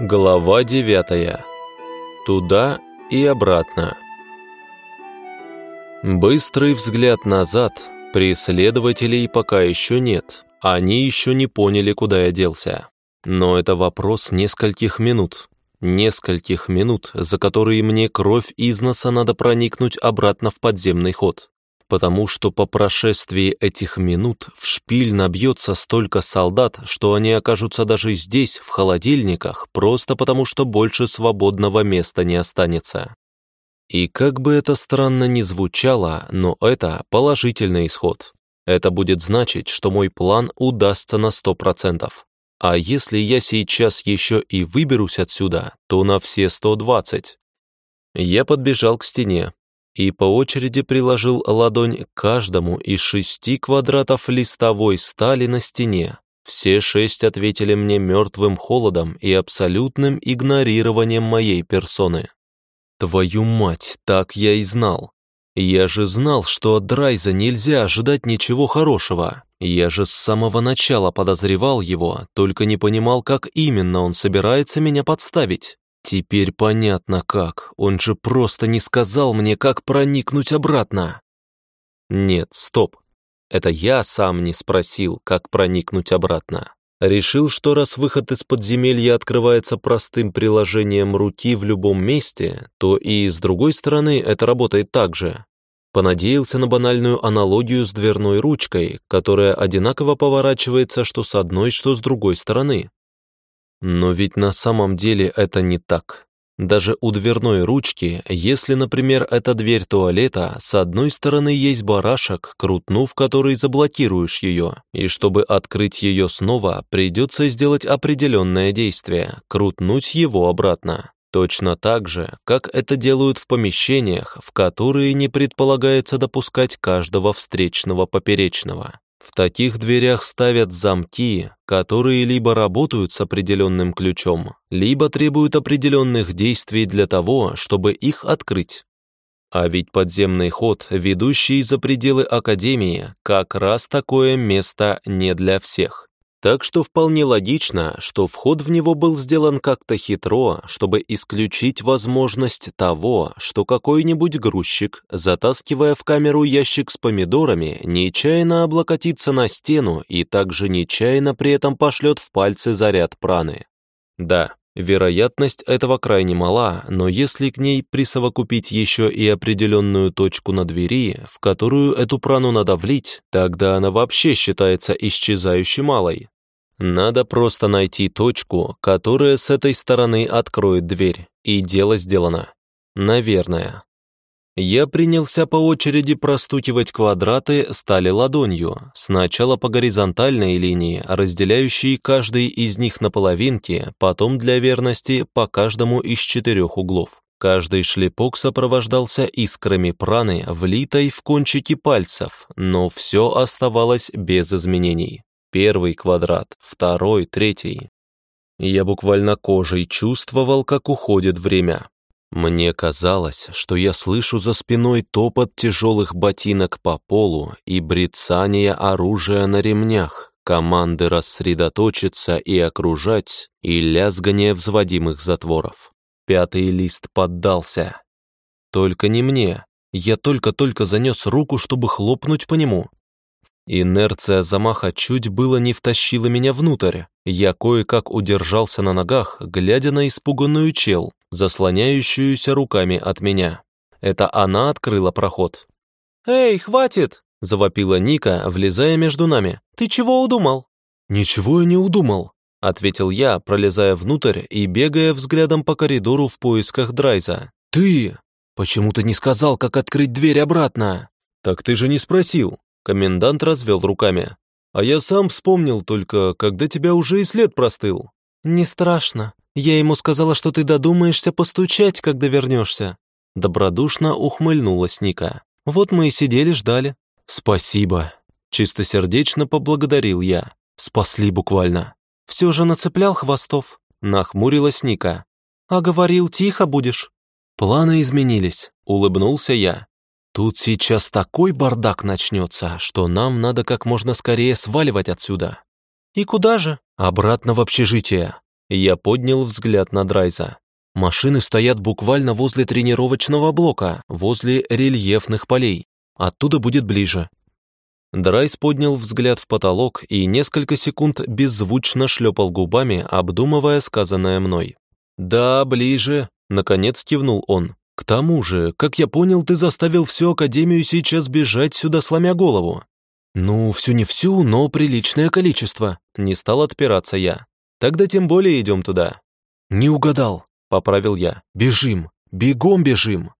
Глава девятая. Туда и обратно. Быстрый взгляд назад. Преследователей пока еще нет. Они еще не поняли, куда я делся. Но это вопрос нескольких минут. Нескольких минут, за которые мне кровь из носа надо проникнуть обратно в подземный ход потому что по прошествии этих минут в шпиль набьется столько солдат, что они окажутся даже здесь, в холодильниках, просто потому что больше свободного места не останется. И как бы это странно ни звучало, но это положительный исход. Это будет значить, что мой план удастся на 100%. А если я сейчас еще и выберусь отсюда, то на все 120. Я подбежал к стене, и по очереди приложил ладонь к каждому из шести квадратов листовой стали на стене. Все шесть ответили мне мертвым холодом и абсолютным игнорированием моей персоны. Твою мать, так я и знал. Я же знал, что от Драйза нельзя ожидать ничего хорошего. Я же с самого начала подозревал его, только не понимал, как именно он собирается меня подставить. Теперь понятно как. Он же просто не сказал мне, как проникнуть обратно. Нет, стоп. Это я сам не спросил, как проникнуть обратно. Решил, что раз выход из подземелья открывается простым приложением руки в любом месте, то и с другой стороны это работает так же. Понадеялся на банальную аналогию с дверной ручкой, которая одинаково поворачивается что с одной, что с другой стороны. Но ведь на самом деле это не так. Даже у дверной ручки, если, например, это дверь туалета, с одной стороны есть барашек, крутнув который заблокируешь ее, и чтобы открыть ее снова, придется сделать определенное действие, крутнуть его обратно. Точно так же, как это делают в помещениях, в которые не предполагается допускать каждого встречного поперечного. В таких дверях ставят замки, которые либо работают с определенным ключом, либо требуют определенных действий для того, чтобы их открыть. А ведь подземный ход, ведущий за пределы Академии, как раз такое место не для всех. Так что вполне логично, что вход в него был сделан как-то хитро, чтобы исключить возможность того, что какой-нибудь грузчик, затаскивая в камеру ящик с помидорами, нечаянно облокотится на стену и также нечаянно при этом пошлет в пальцы заряд праны. Да, вероятность этого крайне мала, но если к ней присовокупить еще и определенную точку на двери, в которую эту прану надо влить, тогда она вообще считается исчезающей малой. Надо просто найти точку, которая с этой стороны откроет дверь, и дело сделано. Наверное. Я принялся по очереди простукивать квадраты стали ладонью, сначала по горизонтальной линии, разделяющей каждый из них на половинки, потом для верности по каждому из четырех углов. Каждый шлепок сопровождался искрами праны, влитой в кончики пальцев, но все оставалось без изменений. Первый квадрат, второй, третий. Я буквально кожей чувствовал, как уходит время. Мне казалось, что я слышу за спиной топот тяжелых ботинок по полу и брецание оружия на ремнях, команды рассредоточиться и окружать, и лязгание взводимых затворов. Пятый лист поддался. Только не мне. Я только-только занес руку, чтобы хлопнуть по нему. Инерция замаха чуть было не втащила меня внутрь. Я кое-как удержался на ногах, глядя на испуганную чел, заслоняющуюся руками от меня. Это она открыла проход. «Эй, хватит!» – завопила Ника, влезая между нами. «Ты чего удумал?» «Ничего я не удумал», – ответил я, пролезая внутрь и бегая взглядом по коридору в поисках Драйза. «Ты! Почему ты не сказал, как открыть дверь обратно?» «Так ты же не спросил», Комендант развел руками. «А я сам вспомнил только, когда тебя уже и след простыл». «Не страшно. Я ему сказала, что ты додумаешься постучать, когда вернешься». Добродушно ухмыльнулась Ника. «Вот мы и сидели, ждали». «Спасибо». Чистосердечно поблагодарил я. «Спасли буквально». «Все же нацеплял хвостов», — нахмурилась Ника. «А говорил, тихо будешь». «Планы изменились», — улыбнулся я. Тут сейчас такой бардак начнется, что нам надо как можно скорее сваливать отсюда. «И куда же?» «Обратно в общежитие». Я поднял взгляд на Драйза. Машины стоят буквально возле тренировочного блока, возле рельефных полей. Оттуда будет ближе. Драйс поднял взгляд в потолок и несколько секунд беззвучно шлепал губами, обдумывая сказанное мной. «Да, ближе», — наконец кивнул он. «К тому же, как я понял, ты заставил всю Академию сейчас бежать сюда, сломя голову». «Ну, всю не всю, но приличное количество», — не стал отпираться я. «Тогда тем более идем туда». «Не угадал», — поправил я. «Бежим! Бегом бежим!»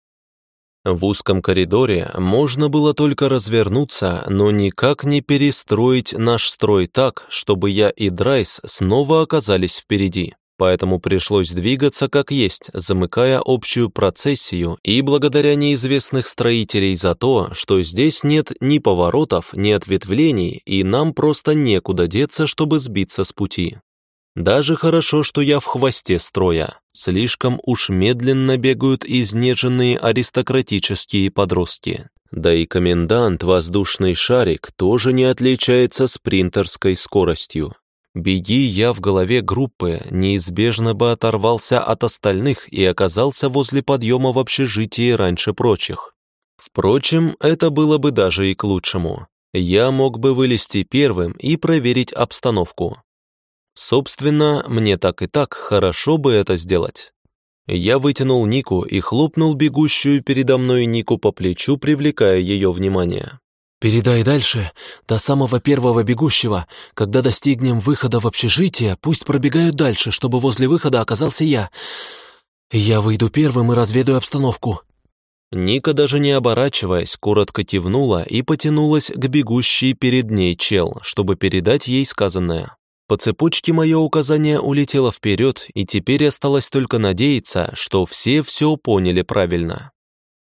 В узком коридоре можно было только развернуться, но никак не перестроить наш строй так, чтобы я и Драйс снова оказались впереди. Поэтому пришлось двигаться как есть, замыкая общую процессию, и благодаря неизвестных строителей за то, что здесь нет ни поворотов, ни ответвлений, и нам просто некуда деться, чтобы сбиться с пути. Даже хорошо, что я в хвосте строя. Слишком уж медленно бегают изнеженные аристократические подростки. Да и комендант воздушный шарик тоже не отличается спринтерской скоростью. Беги я в голове группы, неизбежно бы оторвался от остальных и оказался возле подъема в общежитии раньше прочих. Впрочем, это было бы даже и к лучшему. Я мог бы вылезти первым и проверить обстановку. Собственно, мне так и так хорошо бы это сделать. Я вытянул Нику и хлопнул бегущую передо мной Нику по плечу, привлекая ее внимание. «Передай дальше, до самого первого бегущего. Когда достигнем выхода в общежитие, пусть пробегают дальше, чтобы возле выхода оказался я. Я выйду первым и разведаю обстановку». Ника, даже не оборачиваясь, коротко кивнула и потянулась к бегущей перед ней чел, чтобы передать ей сказанное. По цепочке мое указание улетело вперед, и теперь осталось только надеяться, что все все поняли правильно.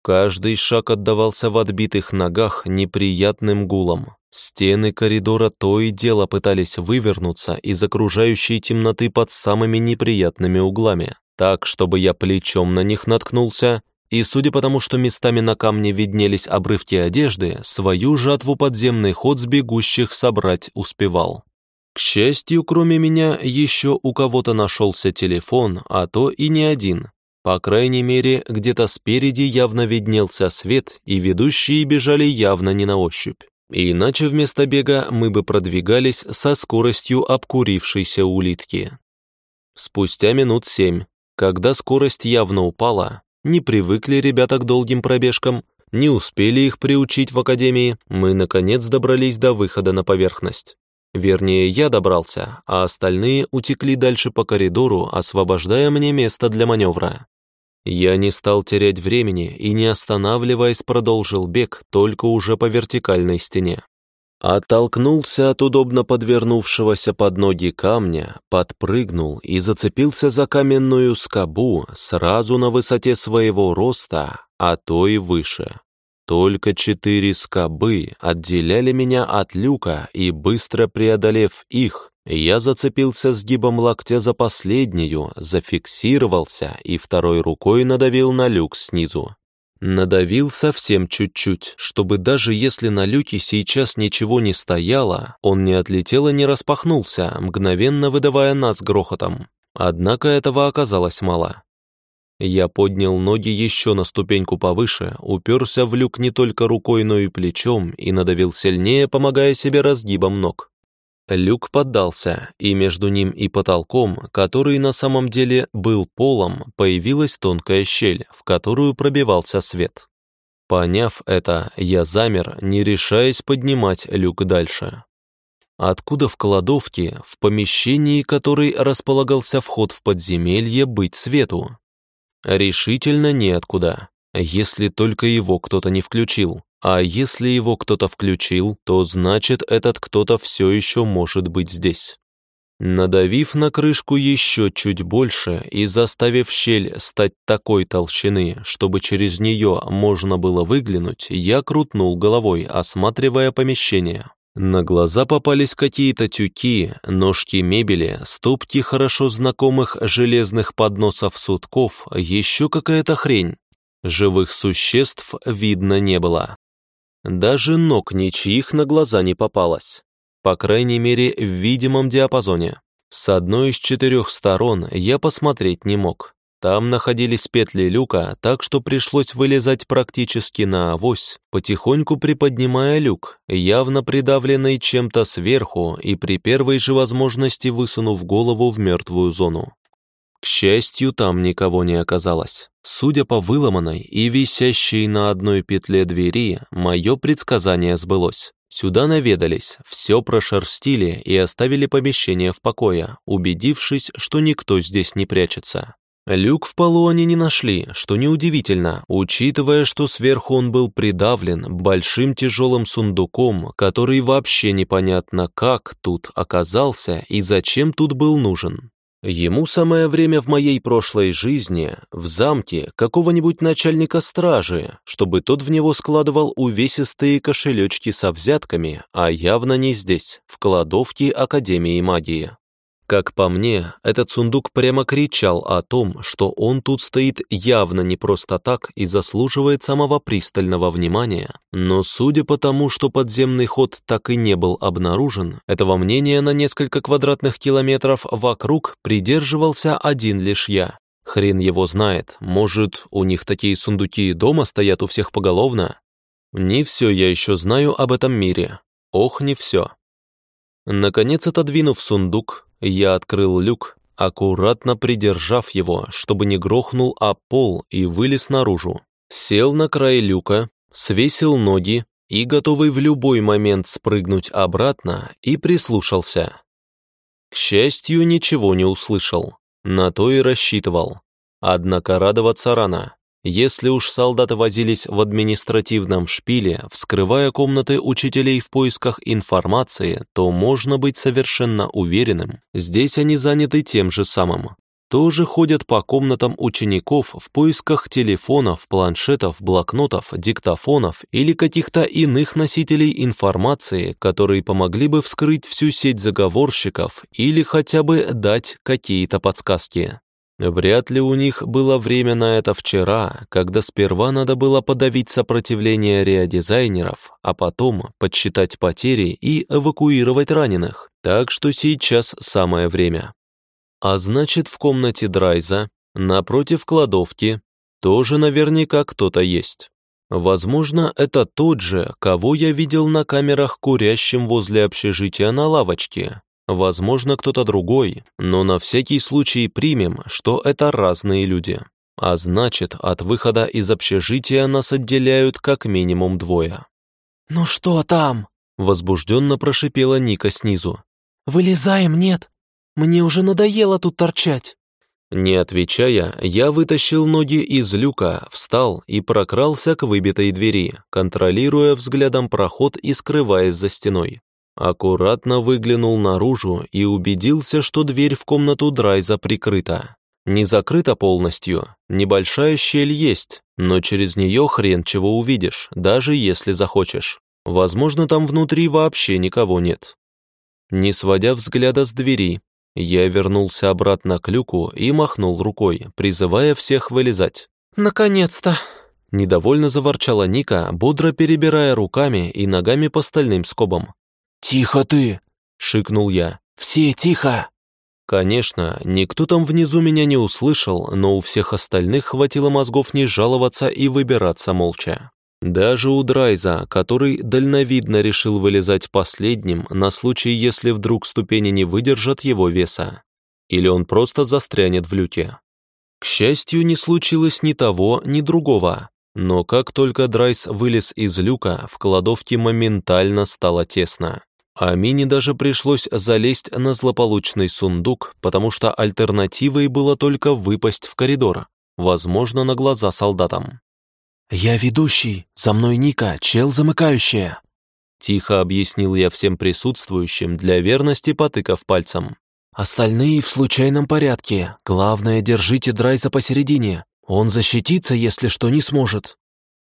Каждый шаг отдавался в отбитых ногах неприятным гулом. Стены коридора то и дело пытались вывернуться из окружающей темноты под самыми неприятными углами, так, чтобы я плечом на них наткнулся, и судя по тому, что местами на камне виднелись обрывки одежды, свою жатву подземный ход с бегущих собрать успевал. К счастью, кроме меня, еще у кого-то нашелся телефон, а то и не один. По крайней мере, где-то спереди явно виднелся свет, и ведущие бежали явно не на ощупь. Иначе вместо бега мы бы продвигались со скоростью обкурившейся улитки. Спустя минут семь, когда скорость явно упала, не привыкли ребята к долгим пробежкам, не успели их приучить в академии, мы наконец добрались до выхода на поверхность. Вернее, я добрался, а остальные утекли дальше по коридору, освобождая мне место для маневра. Я не стал терять времени и, не останавливаясь, продолжил бег, только уже по вертикальной стене. Оттолкнулся от удобно подвернувшегося под ноги камня, подпрыгнул и зацепился за каменную скобу сразу на высоте своего роста, а то и выше. Только четыре скобы отделяли меня от люка, и быстро преодолев их, я зацепился сгибом локтя за последнюю, зафиксировался и второй рукой надавил на люк снизу. Надавил совсем чуть-чуть, чтобы даже если на люке сейчас ничего не стояло, он не отлетел и не распахнулся, мгновенно выдавая нас грохотом. Однако этого оказалось мало. Я поднял ноги еще на ступеньку повыше, уперся в люк не только рукой, но и плечом и надавил сильнее, помогая себе разгибом ног. Люк поддался, и между ним и потолком, который на самом деле был полом, появилась тонкая щель, в которую пробивался свет. Поняв это, я замер, не решаясь поднимать люк дальше. Откуда в кладовке, в помещении, который располагался вход в подземелье, быть свету? Решительно неоткуда, если только его кто-то не включил. А если его кто-то включил, то значит этот кто-то все еще может быть здесь. Надавив на крышку еще чуть больше и заставив щель стать такой толщины, чтобы через нее можно было выглянуть, я крутнул головой, осматривая помещение. На глаза попались какие-то тюки, ножки мебели, ступки хорошо знакомых железных подносов сутков, еще какая-то хрень. Живых существ видно не было. Даже ног ничьих на глаза не попалось. по крайней мере, в видимом диапазоне. С одной из четырех сторон я посмотреть не мог. Там находились петли люка, так что пришлось вылезать практически на авось, потихоньку приподнимая люк, явно придавленный чем-то сверху и при первой же возможности высунув голову в мертвую зону. К счастью, там никого не оказалось. Судя по выломанной и висящей на одной петле двери, мое предсказание сбылось. Сюда наведались, все прошерстили и оставили помещение в покое, убедившись, что никто здесь не прячется. Люк в полу они не нашли, что неудивительно, учитывая, что сверху он был придавлен большим тяжелым сундуком, который вообще непонятно как тут оказался и зачем тут был нужен. Ему самое время в моей прошлой жизни, в замке какого-нибудь начальника стражи, чтобы тот в него складывал увесистые кошелечки со взятками, а явно не здесь, в кладовке Академии магии. Как по мне, этот сундук прямо кричал о том, что он тут стоит явно не просто так и заслуживает самого пристального внимания. Но судя по тому, что подземный ход так и не был обнаружен, этого мнения на несколько квадратных километров вокруг придерживался один лишь я. Хрен его знает, может, у них такие сундуки дома стоят у всех поголовно? Не все я еще знаю об этом мире. Ох, не все. Наконец, отодвинув сундук, я открыл люк, аккуратно придержав его, чтобы не грохнул о пол и вылез наружу. Сел на край люка, свесил ноги и, готовый в любой момент спрыгнуть обратно, и прислушался. К счастью, ничего не услышал, на то и рассчитывал. Однако радоваться рано. Если уж солдаты возились в административном шпиле, вскрывая комнаты учителей в поисках информации, то можно быть совершенно уверенным, здесь они заняты тем же самым. Тоже ходят по комнатам учеников в поисках телефонов, планшетов, блокнотов, диктофонов или каких-то иных носителей информации, которые помогли бы вскрыть всю сеть заговорщиков или хотя бы дать какие-то подсказки. Вряд ли у них было время на это вчера, когда сперва надо было подавить сопротивление реодизайнеров, а потом подсчитать потери и эвакуировать раненых. Так что сейчас самое время. А значит, в комнате Драйза, напротив кладовки, тоже наверняка кто-то есть. Возможно, это тот же, кого я видел на камерах курящим возле общежития на лавочке, Возможно, кто-то другой, но на всякий случай примем, что это разные люди. А значит, от выхода из общежития нас отделяют как минимум двое. «Ну что там?» — возбужденно прошипела Ника снизу. «Вылезаем, нет? Мне уже надоело тут торчать». Не отвечая, я вытащил ноги из люка, встал и прокрался к выбитой двери, контролируя взглядом проход и скрываясь за стеной. Аккуратно выглянул наружу и убедился, что дверь в комнату Драйза прикрыта. Не закрыта полностью, небольшая щель есть, но через нее хрен чего увидишь, даже если захочешь. Возможно, там внутри вообще никого нет. Не сводя взгляда с двери, я вернулся обратно к люку и махнул рукой, призывая всех вылезать. «Наконец-то!» Недовольно заворчала Ника, бодро перебирая руками и ногами по стальным скобам. «Тихо ты!» — шикнул я. «Все тихо!» Конечно, никто там внизу меня не услышал, но у всех остальных хватило мозгов не жаловаться и выбираться молча. Даже у Драйза, который дальновидно решил вылезать последним на случай, если вдруг ступени не выдержат его веса. Или он просто застрянет в люке. К счастью, не случилось ни того, ни другого. Но как только Драйс вылез из люка, в кладовке моментально стало тесно. А Мине даже пришлось залезть на злополучный сундук, потому что альтернативой было только выпасть в коридор, возможно, на глаза солдатам. «Я ведущий, за мной Ника, чел замыкающая», Тихо объяснил я всем присутствующим, для верности потыкав пальцем. «Остальные в случайном порядке. Главное, держите Драйза посередине. Он защитится, если что, не сможет».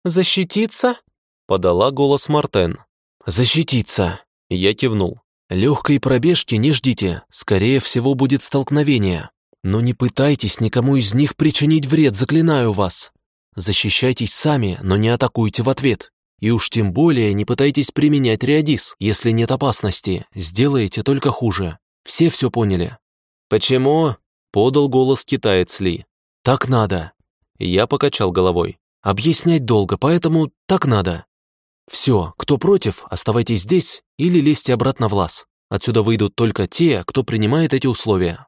«Защититься?» — подала голос Мартен. «Защититься», я кивнул. «Легкой пробежки не ждите, скорее всего будет столкновение. Но не пытайтесь никому из них причинить вред, заклинаю вас. Защищайтесь сами, но не атакуйте в ответ. И уж тем более не пытайтесь применять риадис, если нет опасности. Сделаете только хуже. Все все поняли?» «Почему?» — подал голос китаец Ли. «Так надо». Я покачал головой. «Объяснять долго, поэтому так надо. Все, кто против, оставайтесь здесь или лезьте обратно в лаз. Отсюда выйдут только те, кто принимает эти условия».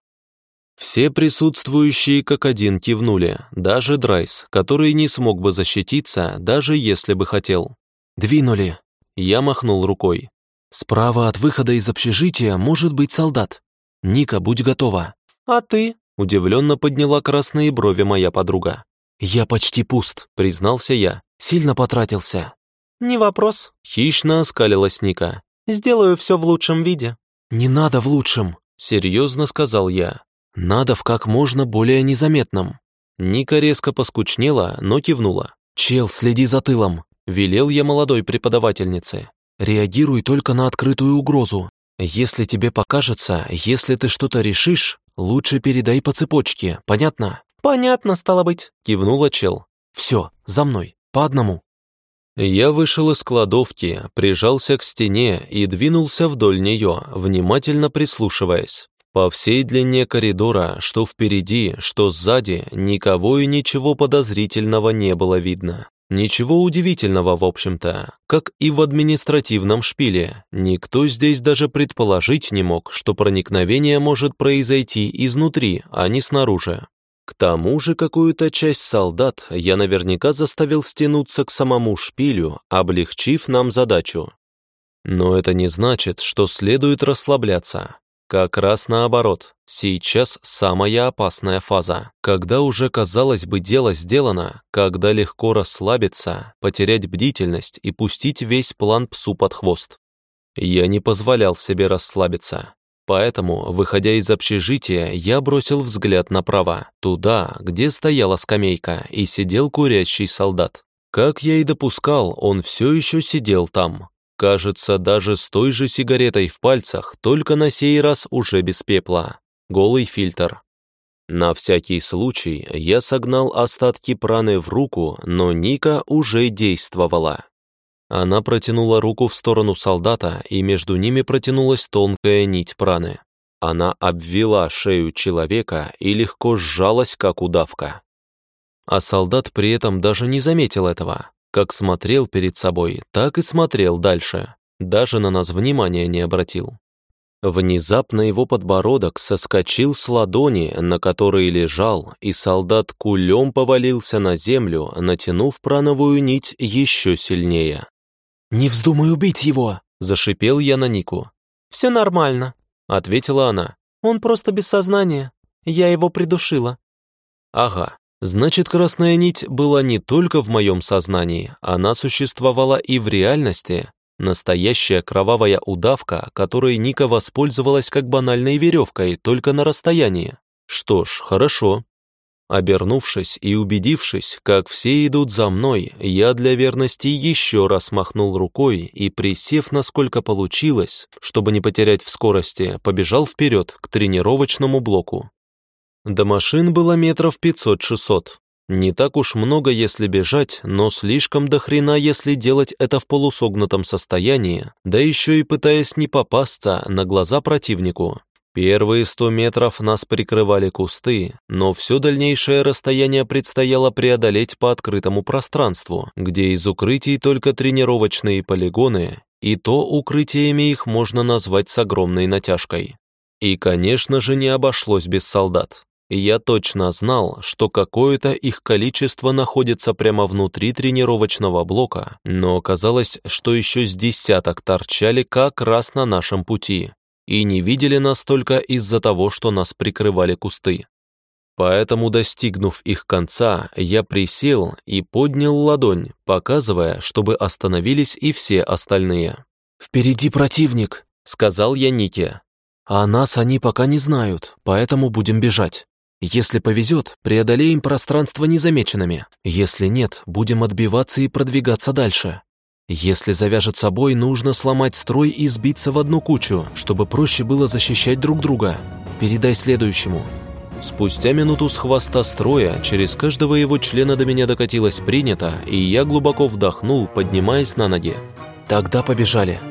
Все присутствующие как один кивнули, даже Драйс, который не смог бы защититься, даже если бы хотел. «Двинули!» Я махнул рукой. «Справа от выхода из общежития может быть солдат. Ника, будь готова». «А ты?» — удивленно подняла красные брови моя подруга. «Я почти пуст», — признался я. «Сильно потратился». «Не вопрос», — хищно оскалилась Ника. «Сделаю все в лучшем виде». «Не надо в лучшем», — серьезно сказал я. «Надо в как можно более незаметном». Ника резко поскучнела, но кивнула. «Чел, следи за тылом», — велел я молодой преподавательнице. Реагируй только на открытую угрозу. Если тебе покажется, если ты что-то решишь, лучше передай по цепочке, понятно? Понятно, стало быть, кивнула чел. Все, за мной, по одному. Я вышел из кладовки, прижался к стене и двинулся вдоль нее, внимательно прислушиваясь. По всей длине коридора, что впереди, что сзади, никого и ничего подозрительного не было видно. Ничего удивительного, в общем-то, как и в административном шпиле. Никто здесь даже предположить не мог, что проникновение может произойти изнутри, а не снаружи. К тому же какую-то часть солдат я наверняка заставил стянуться к самому шпилю, облегчив нам задачу. Но это не значит, что следует расслабляться. Как раз наоборот, сейчас самая опасная фаза, когда уже, казалось бы, дело сделано, когда легко расслабиться, потерять бдительность и пустить весь план псу под хвост. Я не позволял себе расслабиться. Поэтому, выходя из общежития, я бросил взгляд направо, туда, где стояла скамейка и сидел курящий солдат. Как я и допускал, он все еще сидел там, Кажется, даже с той же сигаретой в пальцах, только на сей раз уже без пепла. Голый фильтр. На всякий случай я согнал остатки праны в руку, но Ника уже действовала. Она протянула руку в сторону солдата, и между ними протянулась тонкая нить праны. Она обвела шею человека и легко сжалась, как удавка. А солдат при этом даже не заметил этого. Как смотрел перед собой, так и смотрел дальше. Даже на нас внимания не обратил. Внезапно его подбородок соскочил с ладони, на которой лежал, и солдат кулем повалился на землю, натянув прановую нить еще сильнее. «Не вздумай убить его!» – зашипел я на Нику. «Все нормально», – ответила она. «Он просто без сознания. Я его придушила». «Ага, Значит, красная нить была не только в моем сознании, она существовала и в реальности. Настоящая кровавая удавка, которой Ника воспользовалась как банальной веревкой, только на расстоянии. Что ж, хорошо. Обернувшись и убедившись, как все идут за мной, я для верности еще раз махнул рукой и, присев насколько получилось, чтобы не потерять в скорости, побежал вперед к тренировочному блоку. До машин было метров 500-600. Не так уж много, если бежать, но слишком до хрена, если делать это в полусогнутом состоянии, да еще и пытаясь не попасться на глаза противнику. Первые сто метров нас прикрывали кусты, но все дальнейшее расстояние предстояло преодолеть по открытому пространству, где из укрытий только тренировочные полигоны, и то укрытиями их можно назвать с огромной натяжкой. И, конечно же, не обошлось без солдат я точно знал, что какое-то их количество находится прямо внутри тренировочного блока, но оказалось, что еще с десяток торчали как раз на нашем пути и не видели нас только из-за того, что нас прикрывали кусты. Поэтому, достигнув их конца, я присел и поднял ладонь, показывая, чтобы остановились и все остальные. «Впереди противник», — сказал я Нике. «А нас они пока не знают, поэтому будем бежать». Если повезет, преодолеем пространство незамеченными. Если нет, будем отбиваться и продвигаться дальше. Если завяжет бой, нужно сломать строй и сбиться в одну кучу, чтобы проще было защищать друг друга. Передай следующему. Спустя минуту с хвоста строя через каждого его члена до меня докатилось принято, и я глубоко вдохнул, поднимаясь на ноги. «Тогда побежали»,